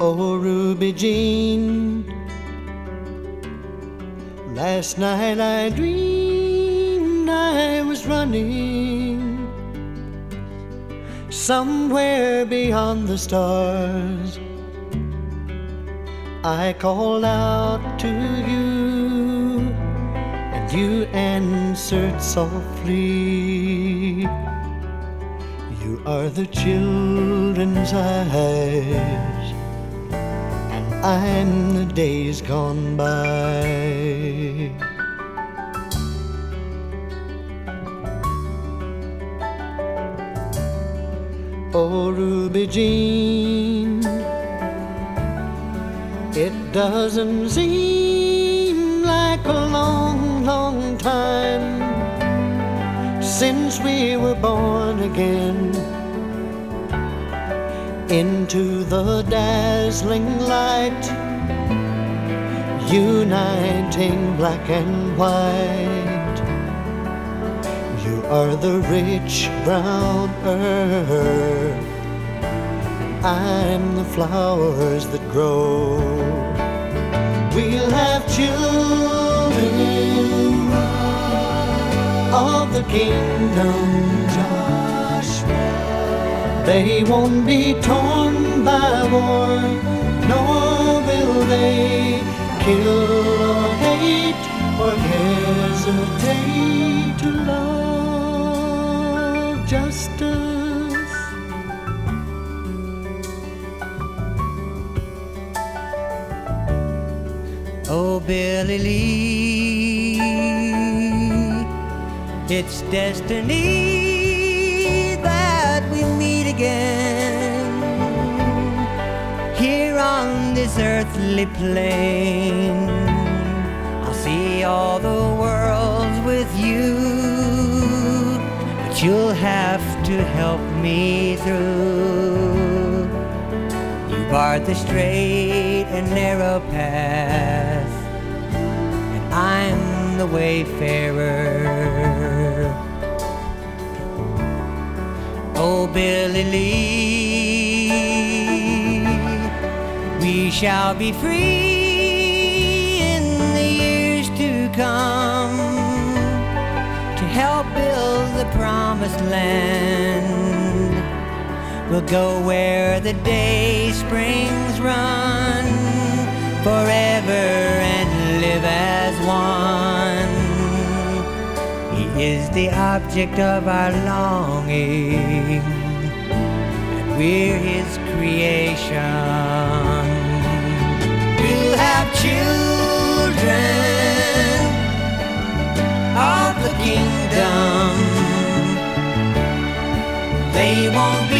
Oh, Ruby Jean. Last night I dreamed I was running somewhere beyond the stars. I called out to you, and you answered softly. You are the children's eyes, and the days gone by. Oh, Ruby Jean, it doesn't seem like a long, long time since we were born again into the dazzling light, uniting black and white. You are the rich brown earth, I'm the flowers that grow. We'll have children of the kingdom, Joshua. They won't be torn by war, nor will they kill or hate or hesitate to love justice. Oh, Billie Lee, it's destiny again here on this earthly plane. I'll see all the worlds with you, but you'll have to help me through. You barred the straight and narrow path, and I'm the wayfarer. Oh, Billie Lee, we shall be free in the years to come to help build the promised land. We'll go where the day springs run forever and live as one. Is the object of our longing, and we're his creation. We'll have children of the kingdom. They won't be